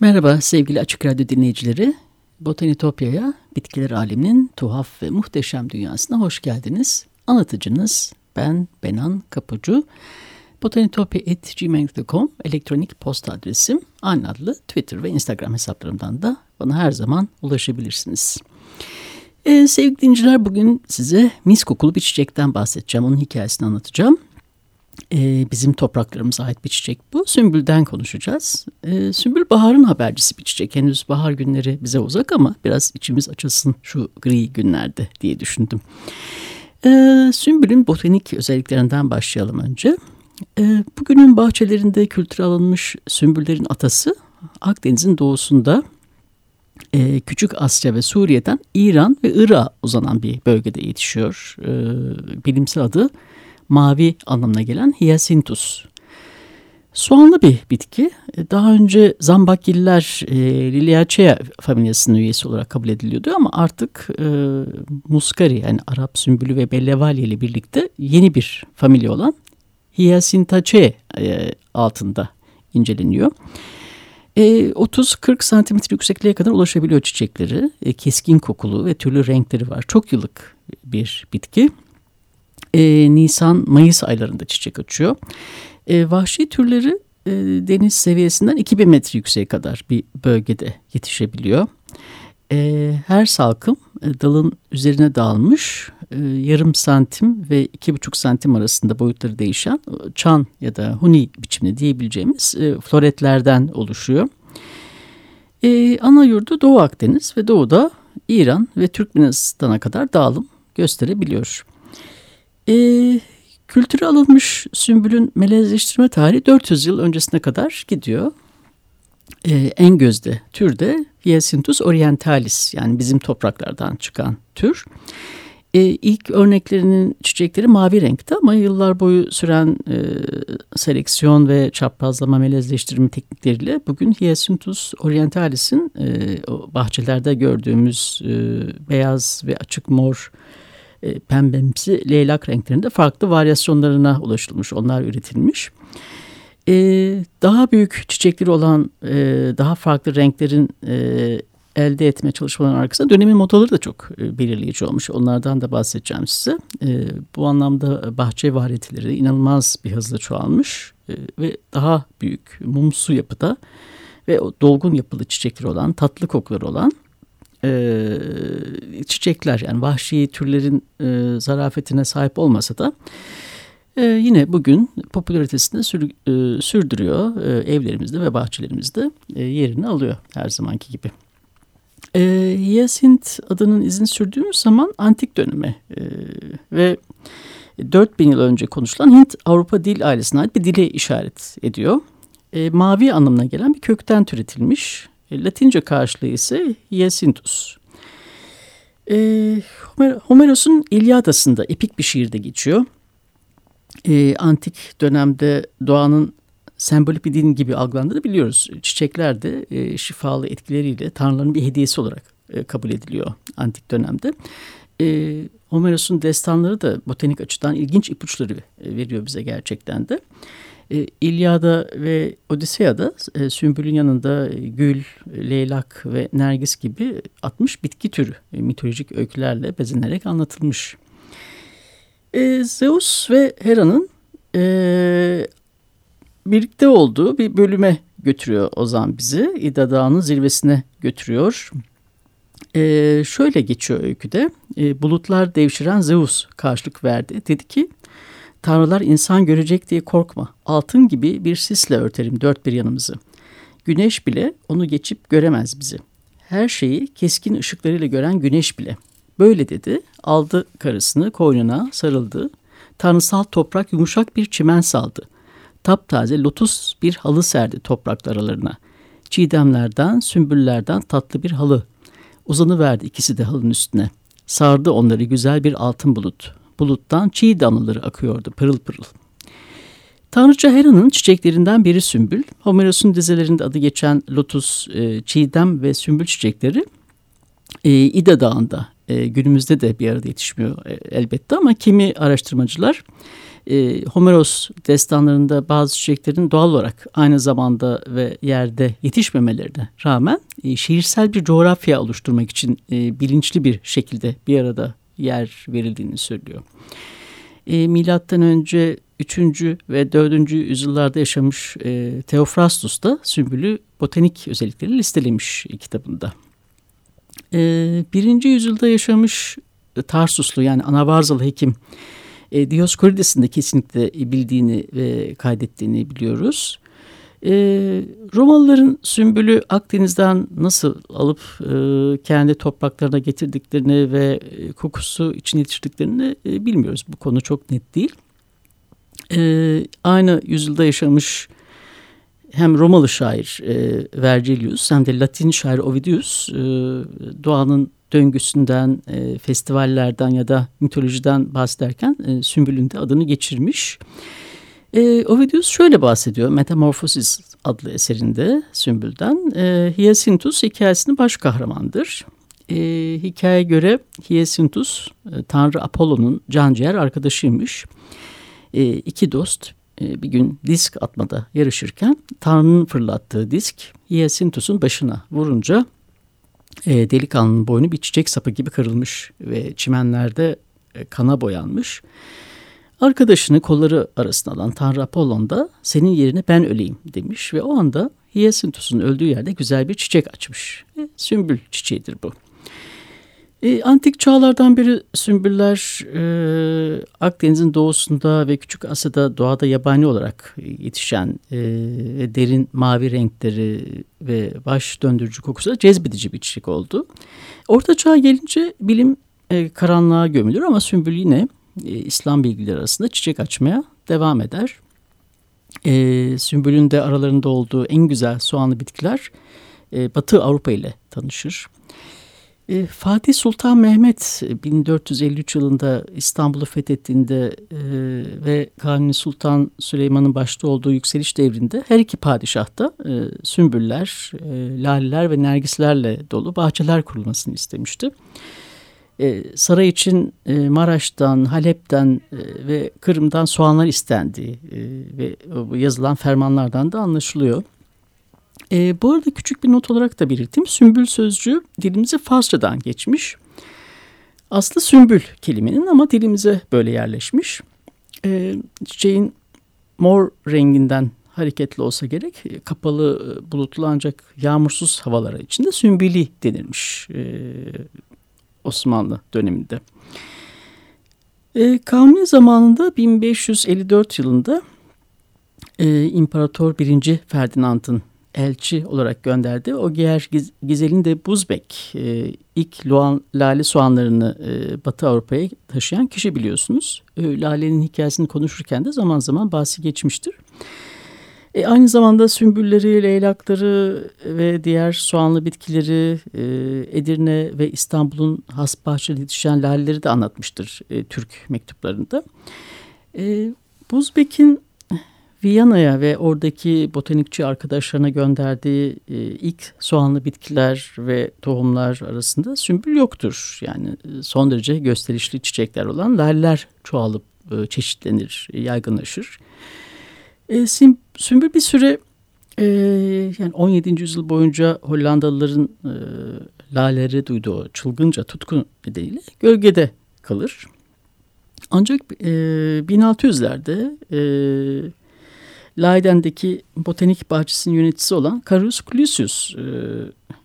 Merhaba sevgili Açık Radyo dinleyicileri. Botanitopya'ya, bitkiler aleminin tuhaf ve muhteşem dünyasına hoş geldiniz. Anlatıcınız ben Benan Kapucu. Botanitopya.gmail.com elektronik posta adresim. Aynı adlı Twitter ve Instagram hesaplarımdan da bana her zaman ulaşabilirsiniz. Ee, sevgili dinleyiciler bugün size mis kokulu bir çiçekten bahsedeceğim. Onun hikayesini anlatacağım e, bizim topraklarımıza ait bir çiçek bu. Sümbülden konuşacağız. E, sümbül baharın habercisi bir çiçek. Henüz bahar günleri bize uzak ama biraz içimiz açılsın şu gri günlerde diye düşündüm. E, sümbülün botanik özelliklerinden başlayalım önce. Bugünün bahçelerinde kültüre alınmış sümbüllerin atası Akdeniz'in doğusunda e, Küçük Asya ve Suriye'den İran ve Irak'a uzanan bir bölgede yetişiyor. Bilimsel adı mavi anlamına gelen Hyacinthus. Soğanlı bir bitki. E, daha önce zambakgiller e, Liliaceae familyasının üyesi olarak kabul ediliyordu ama artık e, muskari yani Arap sümbülü ve bellevalye ile birlikte yeni bir familya olan Hyacinthaceae e, altında inceleniyor. E, 30-40 santimetre yüksekliğe kadar ulaşabiliyor çiçekleri. E, keskin kokulu ve türlü renkleri var. Çok yıllık bir bitki e, Nisan-Mayıs aylarında çiçek açıyor. E, vahşi türleri e, deniz seviyesinden 2000 metre yükseğe kadar bir bölgede yetişebiliyor. E, her salkım e, dalın üzerine dağılmış e, yarım santim ve iki buçuk santim arasında boyutları değişen e, çan ya da huni biçimli diyebileceğimiz e, floretlerden oluşuyor. E, ana yurdu Doğu Akdeniz ve doğuda İran ve Türkmenistan'a kadar dağılım gösterebiliyor. E, kültüre alınmış sümbülün melezleştirme tarihi 400 yıl öncesine kadar gidiyor. E, en gözde tür de Hyacinthus orientalis yani bizim topraklardan çıkan tür. E, ilk örneklerinin çiçekleri mavi renkte ama yıllar boyu süren e, seleksiyon ve çaprazlama melezleştirme teknikleriyle bugün Hyacinthus orientalis'in e, bahçelerde gördüğümüz e, beyaz ve açık mor e, pembemsi leylak renklerinde farklı varyasyonlarına ulaşılmış. Onlar üretilmiş. E, daha büyük çiçekleri olan e, daha farklı renklerin elde etme çalışmalarının arkasında dönemin modaları da çok belirleyici olmuş. Onlardan da bahsedeceğim size. bu anlamda bahçe variyetileri inanılmaz bir hızla çoğalmış ve daha büyük mumsu yapıda ve dolgun yapılı çiçekleri olan, tatlı kokuları olan e, çiçekler yani vahşi türlerin e, zarafetine sahip olmasa da e, yine bugün popülaritesini sür, e, sürdürüyor e, evlerimizde ve bahçelerimizde e, yerini alıyor her zamanki gibi. E, Hyacint adının izini sürdüğümüz zaman antik döneme e, ve 4000 yıl önce konuşulan Hint-Avrupa dil ailesine ait bir dile işaret ediyor. E, mavi anlamına gelen bir kökten türetilmiş Latince karşılığı ise Hyacinthus. E, Homer, Homeros'un İlyadası'nda epik bir şiirde geçiyor. E, antik dönemde doğanın sembolik bir din gibi algılandığını biliyoruz. Çiçekler de e, şifalı etkileriyle tanrıların bir hediyesi olarak e, kabul ediliyor antik dönemde. E, Homeros'un destanları da botanik açıdan ilginç ipuçları e, veriyor bize gerçekten de. E, İlyada ve Odiseya'da e, sümbülün yanında gül, leylak ve nergis gibi 60 bitki türü e, mitolojik öykülerle bezenerek anlatılmış. E, Zeus ve Hera'nın e, birlikte olduğu bir bölüme götürüyor Ozan bizi. İda Dağı'nın zirvesine götürüyor. E, şöyle geçiyor öyküde. E, bulutlar devşiren Zeus karşılık verdi. Dedi ki Tanrılar insan görecek diye korkma. Altın gibi bir sisle örterim dört bir yanımızı. Güneş bile onu geçip göremez bizi. her şeyi keskin ışıklarıyla gören güneş bile. Böyle dedi, aldı karısını koynuna sarıldı. Tanrısal toprak yumuşak bir çimen saldı. Taptaze lotus bir halı serdi toprak aralarına. Çiğdemlerden, sümbüllerden tatlı bir halı. Uzanıverdi ikisi de halının üstüne. Sardı onları güzel bir altın bulut. Buluttan çiğ damlaları akıyordu pırıl pırıl. Tanrıça Hera'nın çiçeklerinden biri sümbül. Homeros'un dizelerinde adı geçen lotus, e, çiğdem ve sümbül çiçekleri e, İda Dağı'nda e, günümüzde de bir arada yetişmiyor e, elbette ama kimi araştırmacılar e, Homeros destanlarında bazı çiçeklerin doğal olarak aynı zamanda ve yerde yetişmemelerine rağmen e, şehirsel bir coğrafya oluşturmak için e, bilinçli bir şekilde bir arada yer verildiğini söylüyor. E, milattan önce 3. ve 4. yüzyıllarda yaşamış e, Theophrastus da sümbülü botanik özellikleri listelemiş kitabında. E, 1. yüzyılda yaşamış Tarsuslu yani Anavarzalı hekim e, Dioskorides'in de kesinlikle bildiğini ve kaydettiğini biliyoruz. E, Romalıların sümbülü Akdeniz'den nasıl alıp e, kendi topraklarına getirdiklerini ve e, kokusu için yetiştirdiklerini e, bilmiyoruz. Bu konu çok net değil. E, aynı yüzyılda yaşamış hem Romalı şair e, Vergilius hem de Latin şair Ovidius e, doğanın döngüsünden, e, festivallerden ya da mitolojiden bahsederken e, Sümbül'ün de adını geçirmiş. E, Ovidius şöyle bahsediyor Metamorphosis adlı eserinde Sümbül'den. E, Hyacinthus hikayesinin baş kahramandır. E, hikayeye göre Hyacinthus e, Tanrı Apollo'nun canciğer arkadaşıymış. E, iki dost e, bir gün disk atmada yarışırken Tanrı'nın fırlattığı disk Hyacinthus'un başına vurunca e, delikanlının boynu bir çiçek sapı gibi kırılmış ve çimenlerde e, kana boyanmış. Arkadaşını kolları arasına alan Tanrı Apollon da senin yerine ben öleyim demiş ve o anda Hyacinthus'un öldüğü yerde güzel bir çiçek açmış. E, sümbül çiçeğidir bu. E, antik çağlardan beri sümbüller e, Akdeniz'in doğusunda ve Küçük Asya'da doğada yabani olarak yetişen e, derin mavi renkleri ve baş döndürücü kokusu da cezbedici bir çiçek oldu. Orta çağa gelince bilim e, karanlığa gömülür ama sümbül yine e, İslam bilgileri arasında çiçek açmaya devam eder. E, sümbülün de aralarında olduğu en güzel soğanlı bitkiler e, Batı Avrupa ile tanışır. E, Fatih Sultan Mehmet 1453 yılında İstanbul'u fethettiğinde e, ve Kanuni Sultan Süleyman'ın başta olduğu yükseliş devrinde her iki padişah da e, sümbüller, e, laleler ve nergislerle dolu bahçeler kurulmasını istemişti. E, saray için e, Maraş'tan, Halep'ten e, ve Kırım'dan soğanlar istendiği e, ve yazılan fermanlardan da anlaşılıyor. E, bu arada küçük bir not olarak da belirteyim. Sümbül sözcüğü dilimize Farsçadan geçmiş. Aslı sümbül kelimenin ama dilimize böyle yerleşmiş. E, çiçeğin mor renginden hareketli olsa gerek kapalı bulutlu ancak yağmursuz havalara içinde sümbüli denilmiş e, Osmanlı döneminde. E, Kanuni zamanında 1554 yılında e, İmparator 1. Ferdinand'ın elçi olarak gönderdi. O Giyer Gizel'in de Buzbek e, ilk Luan, lale soğanlarını e, Batı Avrupa'ya taşıyan kişi biliyorsunuz. E, lalenin hikayesini konuşurken de zaman zaman bahsi geçmiştir. E, aynı zamanda sümbülleri, leylakları ve diğer soğanlı bitkileri e, Edirne ve İstanbul'un has bahçeli yetişen laleleri de anlatmıştır e, Türk mektuplarında. E, Buzbek'in Viyana'ya ve oradaki botanikçi arkadaşlarına gönderdiği e, ilk soğanlı bitkiler ve tohumlar arasında sümbül yoktur. Yani e, son derece gösterişli çiçekler olan laller çoğalıp e, çeşitlenir, yaygınlaşır. E, sim, sümbül bir süre e, yani 17. yüzyıl boyunca Hollandalıların e, laleleri duyduğu çılgınca tutkun nedeniyle gölgede kalır. Ancak e, 1600'lerde e, Leiden'deki botanik bahçesinin yöneticisi olan Carus Clusius e,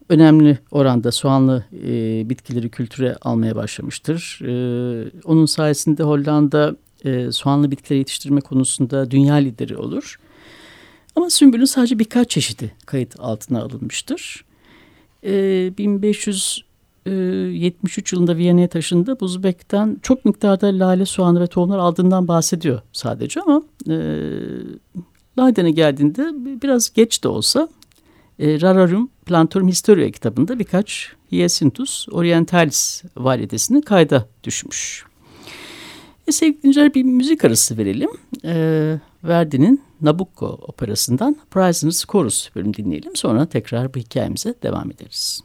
önemli oranda soğanlı e, bitkileri kültüre almaya başlamıştır. E, onun sayesinde Hollanda e, soğanlı bitkileri yetiştirme konusunda dünya lideri olur. Ama sümbülün sadece birkaç çeşidi kayıt altına alınmıştır. E, 1500 73 yılında Viyana'ya taşındı. Buzbek'ten çok miktarda lale, soğanı ve tohumlar aldığından bahsediyor sadece ama e, Leiden'e geldiğinde biraz geç de olsa e, Rararum Plantorum Historia kitabında birkaç Hyacinthus orientalis validesini kayda düşmüş. E, sevgili dinleyiciler bir müzik arası verelim. E, Verdi'nin Nabucco operasından Prisoner's Chorus bölüm dinleyelim. Sonra tekrar bu hikayemize devam ederiz.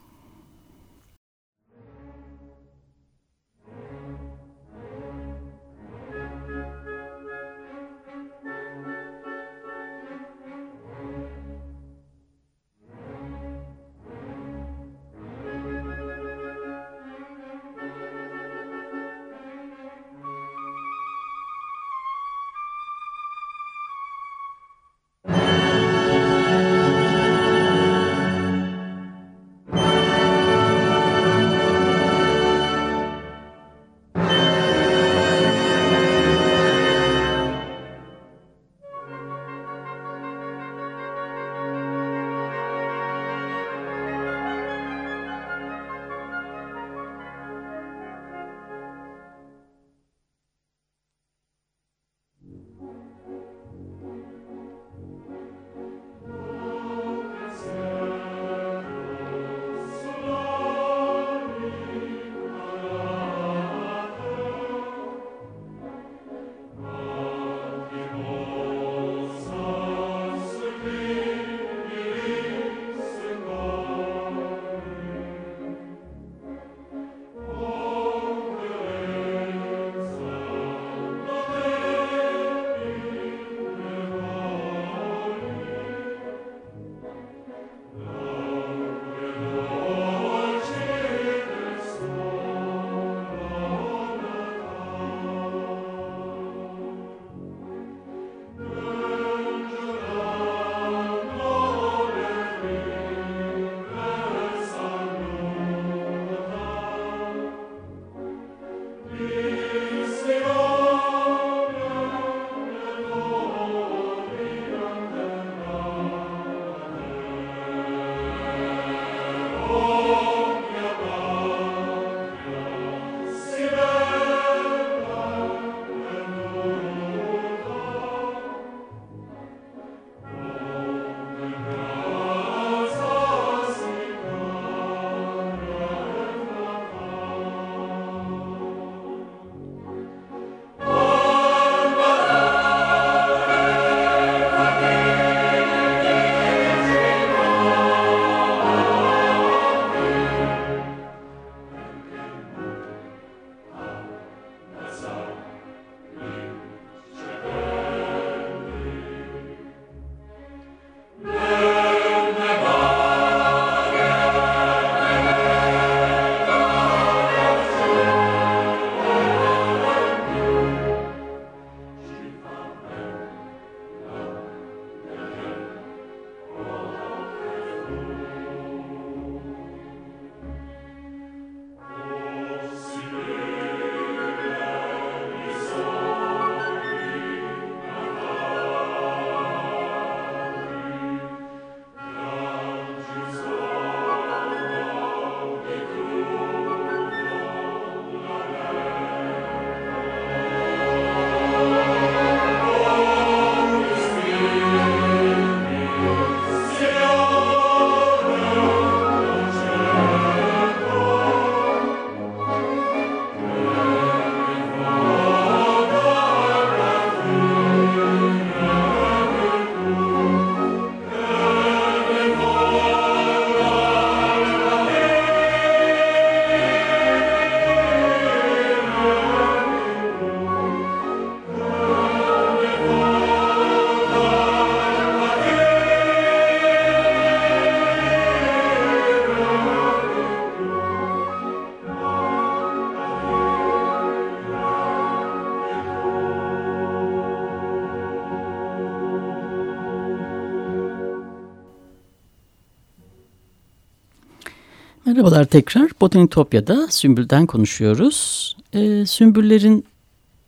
Merhabalar tekrar. Botanitopya'da Sümbül'den konuşuyoruz. Ee, sümbüllerin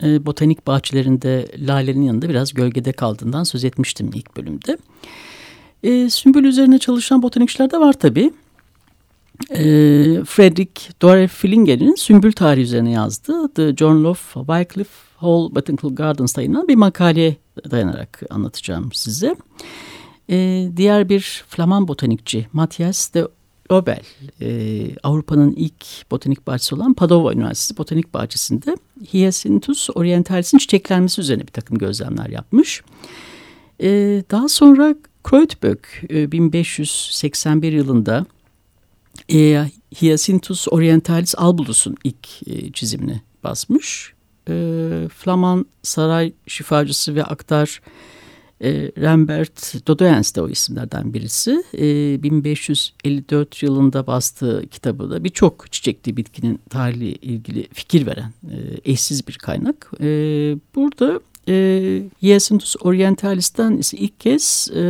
e, botanik bahçelerinde lalenin yanında biraz gölgede kaldığından söz etmiştim ilk bölümde. Ee, sümbül üzerine çalışan botanikçiler de var tabii. e, Frederick Dore Flinger'in sümbül tarihi üzerine yazdığı The Journal of Wycliffe Hall Botanical Gardens yayınlanan bir makaleye dayanarak anlatacağım size. E, diğer bir Flaman botanikçi Matthias de Obel, e, Avrupa'nın ilk botanik bahçesi olan Padova Üniversitesi Botanik Bahçesi'nde Hyacinthus orientalis'in çiçeklenmesi üzerine bir takım gözlemler yapmış. E, daha sonra Kreutböck e, 1581 yılında e, Hyacinthus orientalis albulus'un ilk e, çizimini basmış. E, Flaman saray şifacısı ve aktar e, Rembert Dodoens de o isimlerden birisi. E, 1554 yılında bastığı kitabı da birçok çiçekli bitkinin tarihiyle ilgili fikir veren e, eşsiz bir kaynak. E, burada e, Hyacinthus orientalis'ten ise ilk kez e,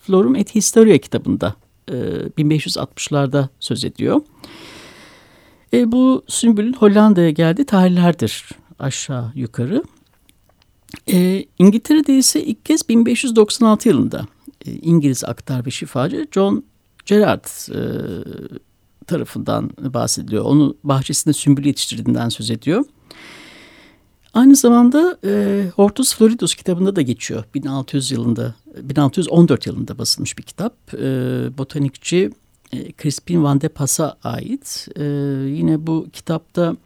Florum et Historia kitabında e, 1560'larda söz ediyor. E, bu sümbülün Hollanda'ya geldiği tarihlerdir aşağı yukarı. E, İngiltere'de ise ilk kez 1596 yılında e, İngiliz aktar ve şifacı John Gerard e, tarafından bahsediliyor. Onu bahçesinde sümbül yetiştirdiğinden söz ediyor. Aynı zamanda e, Hortus Floridus kitabında da geçiyor. 1600 yılında, 1614 yılında basılmış bir kitap. E, botanikçi e, Crispin van de Pass'a ait. E, yine bu kitapta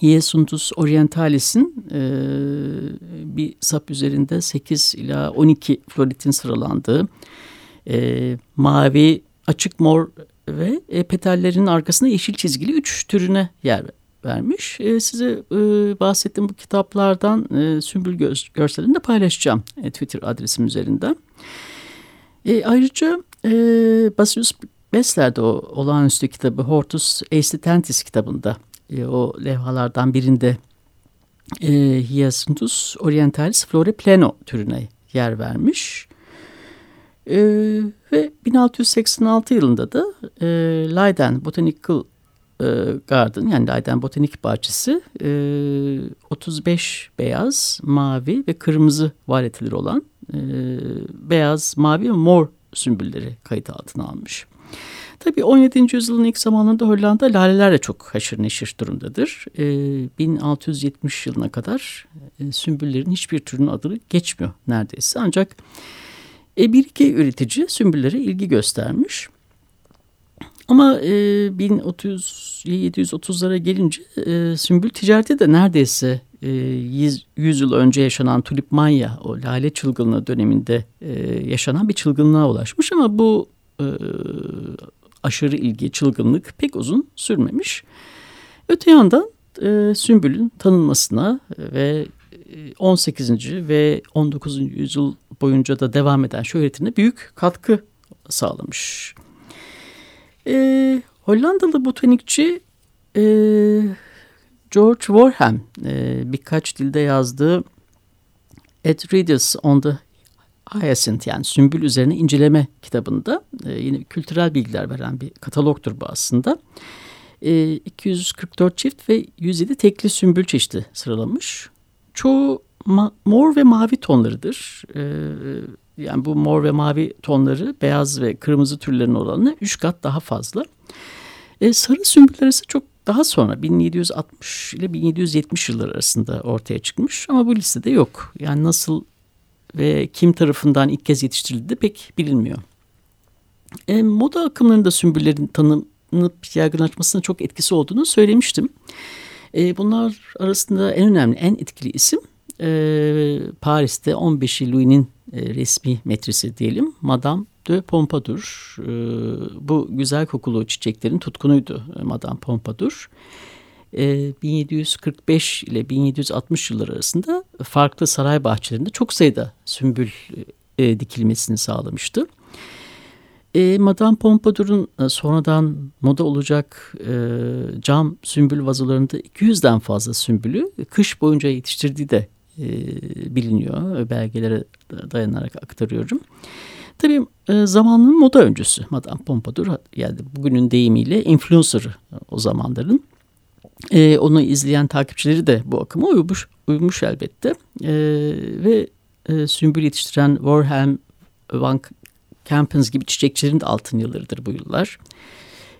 Hyacinthus orientalis'in e, bir sap üzerinde 8 ila 12 floritin sıralandığı e, mavi, açık mor ve e, petallerin arkasında yeşil çizgili üç türüne yer vermiş. E, size e, bahsettiğim bu kitaplardan e, sümbül gö görselini de paylaşacağım e, Twitter adresim üzerinden. E, ayrıca e, Basius Besler'de o olağanüstü kitabı Hortus Aesthetentis kitabında e, o levhalardan birinde e, Hyacinthus orientalis flore pleno türüne yer vermiş. E, ve 1686 yılında da e, Leiden Botanical e, Garden yani Leiden Botanik Bahçesi e, 35 beyaz, mavi ve kırmızı varyeteleri olan e, beyaz, mavi ve mor sümbülleri kayıt altına almış. Tabii 17. yüzyılın ilk zamanında Hollanda lalelerle çok haşır neşir durumdadır. E, 1670 yılına kadar e, sümbüllerin hiçbir türünün adı geçmiyor neredeyse. Ancak e, bir iki üretici sümbüllere ilgi göstermiş. Ama e, 1730'lara gelince e, sümbül ticareti de neredeyse e, 100, 100 yıl önce yaşanan tulip manya o lale çılgınlığı döneminde e, yaşanan bir çılgınlığa ulaşmış ama bu e, aşırı ilgi, çılgınlık pek uzun sürmemiş. Öte yandan e, sümbülün tanınmasına ve 18. E, ve 19. yüzyıl boyunca da devam eden şöhretine büyük katkı sağlamış. E, Hollandalı botanikçi e, George Warham e, birkaç dilde yazdığı At on the Hyacinth yani sümbül üzerine inceleme kitabında e, yine kültürel bilgiler veren bir katalogtur bu aslında. E, 244 çift ve 107 tekli sümbül çeşidi sıralamış. Çoğu mor ve mavi tonlarıdır. E, yani bu mor ve mavi tonları beyaz ve kırmızı türlerin oranına 3 kat daha fazla. E, sarı sümbüller ise çok daha sonra 1760 ile 1770 yıllar arasında ortaya çıkmış ama bu listede yok. Yani nasıl ve kim tarafından ilk kez yetiştirildi pek bilinmiyor. E, moda akımlarında sümbüllerin tanınıp yaygınlaşmasına çok etkisi olduğunu söylemiştim. E, bunlar arasında en önemli, en etkili isim e, Paris'te 15 Louis'nin e, resmi metresi diyelim. Madame de Pompadour. E, bu güzel kokulu çiçeklerin tutkunuydu e, Madame Pompadour. 1745 ile 1760 yılları arasında farklı saray bahçelerinde çok sayıda sümbül e, dikilmesini sağlamıştı. E, Madame Pompadour'un e, sonradan moda olacak e, cam sümbül vazolarında 200'den fazla sümbülü kış boyunca yetiştirdiği de biliniyor. Belgelere dayanarak aktarıyorum. Tabii e, zamanın moda öncüsü Madame Pompadour yani bugünün deyimiyle influencer o zamanların. E, onu izleyen takipçileri de bu akıma uymuş, uymuş elbette. E, ve e, sümbül yetiştiren Warham, Van Campens gibi çiçekçilerin de altın yıllarıdır bu yıllar.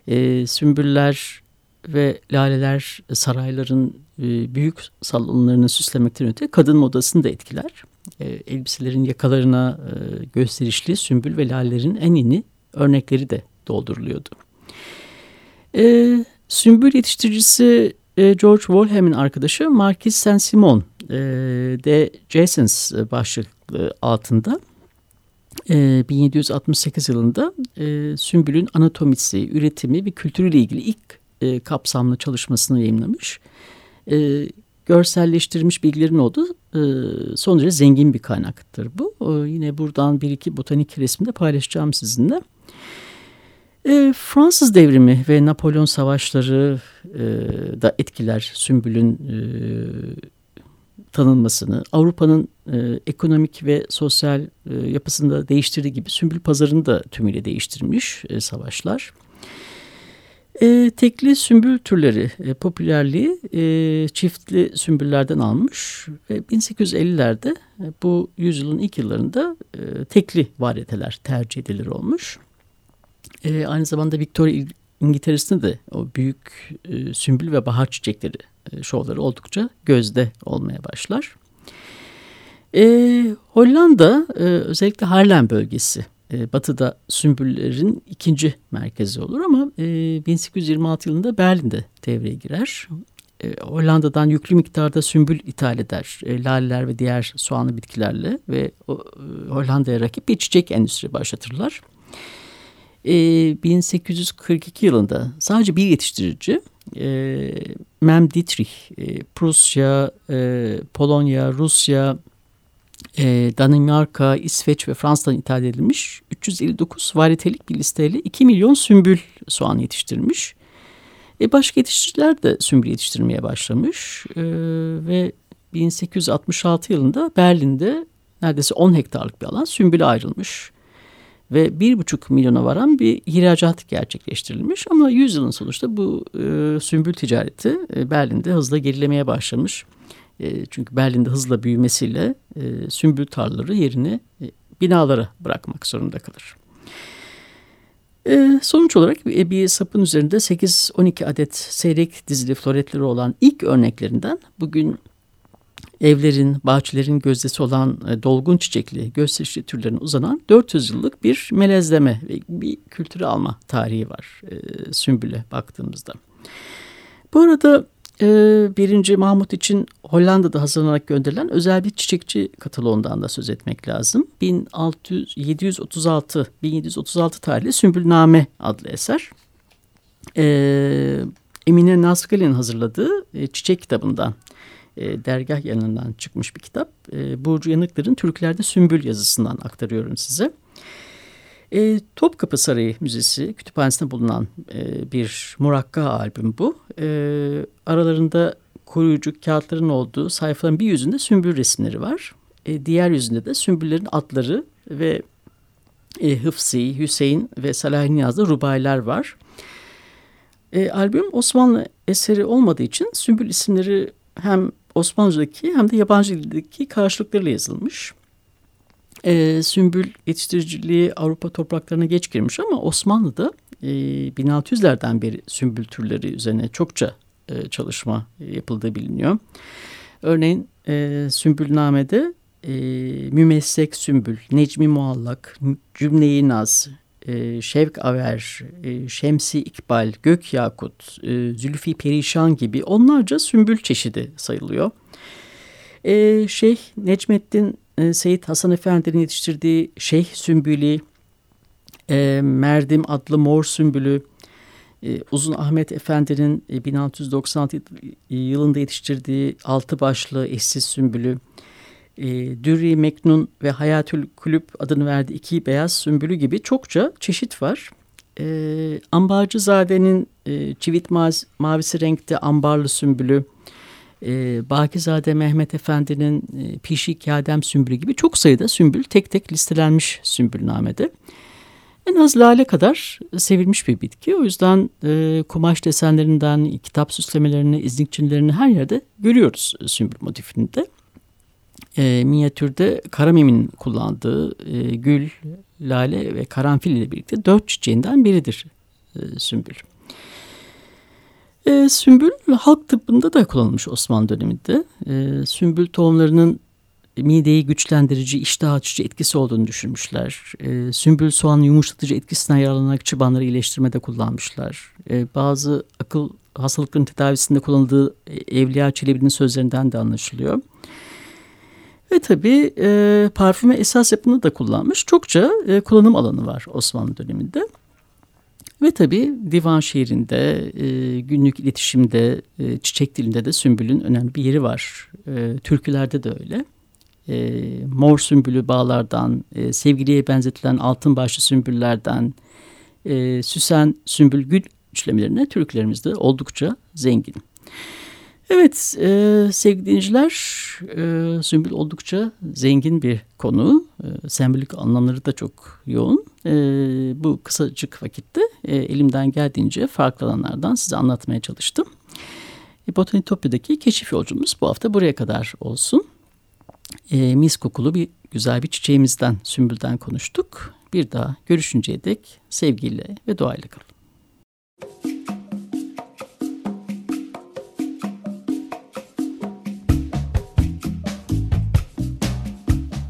E, sümbüller ve laleler sarayların e, büyük salonlarını süslemekten öte kadın modasını da etkiler. E, elbiselerin yakalarına e, gösterişli sümbül ve lalelerin en yeni örnekleri de dolduruluyordu. E, sümbül yetiştiricisi e, George Wolham'in arkadaşı Marquis Saint-Simon e, de Jasons başlıklı altında 1768 yılında sümbülün anatomisi, üretimi ve kültürüyle ilgili ilk kapsamlı çalışmasını yayınlamış. Görselleştirilmiş bilgilerin olduğu son derece zengin bir kaynaktır bu. Yine buradan bir iki botanik resminde paylaşacağım sizinle. E, Fransız devrimi ve Napolyon savaşları e, da etkiler Sümbül'ün e, tanınmasını. Avrupa'nın e, ekonomik ve sosyal e, yapısını da değiştirdiği gibi Sümbül pazarını da tümüyle değiştirmiş e, savaşlar. E, tekli sümbül türleri e, popülerliği e, çiftli sümbüllerden almış ve 1850'lerde e, bu yüzyılın ilk yıllarında e, tekli varyeteler tercih edilir olmuş. E, aynı zamanda Victoria İngiltere'sinde de o büyük e, sümbül ve bahar çiçekleri e, şovları oldukça gözde olmaya başlar. E, Hollanda e, özellikle Haarlem bölgesi e, batıda sümbüllerin ikinci merkezi olur ama e, 1826 yılında Berlin'de devreye girer. E, Hollanda'dan yüklü miktarda sümbül ithal eder. E, laleler ve diğer soğanlı bitkilerle ve e, Hollanda'ya rakip bir çiçek endüstri başlatırlar ee, 1842 yılında sadece bir yetiştirici e, Mem Dietrich e, Prusya, e, Polonya, Rusya, e, Danimarka, İsveç ve Fransa'dan ithal edilmiş 359 varitelik bir listeyle 2 milyon sümbül soğan yetiştirmiş. E, başka yetiştiriciler de sümbül yetiştirmeye başlamış e, ve 1866 yılında Berlin'de neredeyse 10 hektarlık bir alan sümbüle ayrılmış ve bir buçuk milyona varan bir ihracat gerçekleştirilmiş. Ama yüzyılın sonuçta bu e, sümbül ticareti e, Berlin'de hızla gerilemeye başlamış. E, çünkü Berlin'de hızla büyümesiyle e, sümbül tarlaları yerini e, binalara bırakmak zorunda kalır. E, sonuç olarak e, bir sapın üzerinde 8-12 adet seyrek dizili floretleri olan ilk örneklerinden bugün evlerin, bahçelerin gözdesi olan e, dolgun çiçekli, gösterişli türlerin uzanan 400 yıllık bir melezleme ve bir kültürü alma tarihi var e, Sümbül'e baktığımızda. Bu arada e, birinci Mahmut için Hollanda'da hazırlanarak gönderilen özel bir çiçekçi kataloğundan da söz etmek lazım. 1636 1736 tarihli Sümbülname adlı eser. E, Emine Nasgali'nin hazırladığı e, çiçek kitabından e, dergah yanından çıkmış bir kitap. E, Burcu Yanıklar'ın Türklerde Sümbül yazısından aktarıyorum size. E, Topkapı Sarayı Müzesi kütüphanesinde bulunan e, bir murakka albüm bu. E, aralarında koruyucu kağıtların olduğu sayfaların bir yüzünde sümbül resimleri var. E, diğer yüzünde de sümbüllerin adları ve e, Hıfsi, Hüseyin ve Salahin yazdığı rubaylar var. E, albüm Osmanlı eseri olmadığı için sümbül isimleri hem Osmanlıca'daki hem de yabancı dildeki karşılıklarıyla yazılmış. E, sümbül yetiştiriciliği Avrupa topraklarına geç girmiş ama Osmanlı'da e, 1600'lerden beri sümbül türleri üzerine çokça e, çalışma yapıldığı biliniyor. Örneğin e, Sümbülname'de e, Mümessek Sümbül, Necmi Muallak, Cümle-i Naz, e, Şevk Aver, e, Şemsi İkbal, Gök Yakut, e, Zülfi Perişan gibi onlarca sümbül çeşidi sayılıyor. E, Şeyh Necmettin e, Seyit Hasan Efendi'nin yetiştirdiği Şeyh Sümbülü, e, Merdim adlı mor sümbülü, e, Uzun Ahmet Efendi'nin e, 1696 yılında yetiştirdiği altı başlı eşsiz sümbülü, e, Dürri Meknun ve Hayatül Kulüp adını verdiği iki beyaz sümbülü gibi çokça çeşit var. E, Ambarcızade'nin e, çivit mavisi renkte ambarlı sümbülü, e, Bakizade Mehmet Efendi'nin e, Pişi Kadem sümbülü gibi çok sayıda sümbül tek tek listelenmiş sümbülnamede. En az lale kadar sevilmiş bir bitki. O yüzden e, kumaş desenlerinden kitap süslemelerini, iznikçilerini her yerde görüyoruz sümbül motifinde e, minyatürde Karamim'in kullandığı e, gül, lale ve karanfil ile birlikte dört çiçeğinden biridir e, sümbül. E, sümbül halk tıbbında da kullanılmış Osmanlı döneminde. E, sümbül tohumlarının mideyi güçlendirici, iştah açıcı etkisi olduğunu düşünmüşler. E, sümbül soğanın yumuşatıcı etkisinden yararlanarak çıbanları iyileştirmede kullanmışlar. E, bazı akıl hastalıkların tedavisinde kullanıldığı Evliya Çelebi'nin sözlerinden de anlaşılıyor. Ve tabii e, parfüme esas yapını da kullanmış. Çokça e, kullanım alanı var Osmanlı döneminde. Ve tabii divan şiirinde, e, günlük iletişimde, e, çiçek dilinde de sümbülün önemli bir yeri var. E, türkülerde de öyle. E, mor sümbülü bağlardan, e, sevgiliye benzetilen altın başlı sümbüllerden, e, süsen sümbül gül üçlemelerine türkülerimizde oldukça zengin. Evet e, sevgili dinleyiciler e, sümbül oldukça zengin bir konu. E, sembolik anlamları da çok yoğun. E, bu kısacık vakitte e, elimden geldiğince farklı alanlardan size anlatmaya çalıştım. E, Botanitopya'daki keşif yolculuğumuz bu hafta buraya kadar olsun. E, mis kokulu bir güzel bir çiçeğimizden, sümbülden konuştuk. Bir daha görüşünceye dek sevgiyle ve doğayla kalın.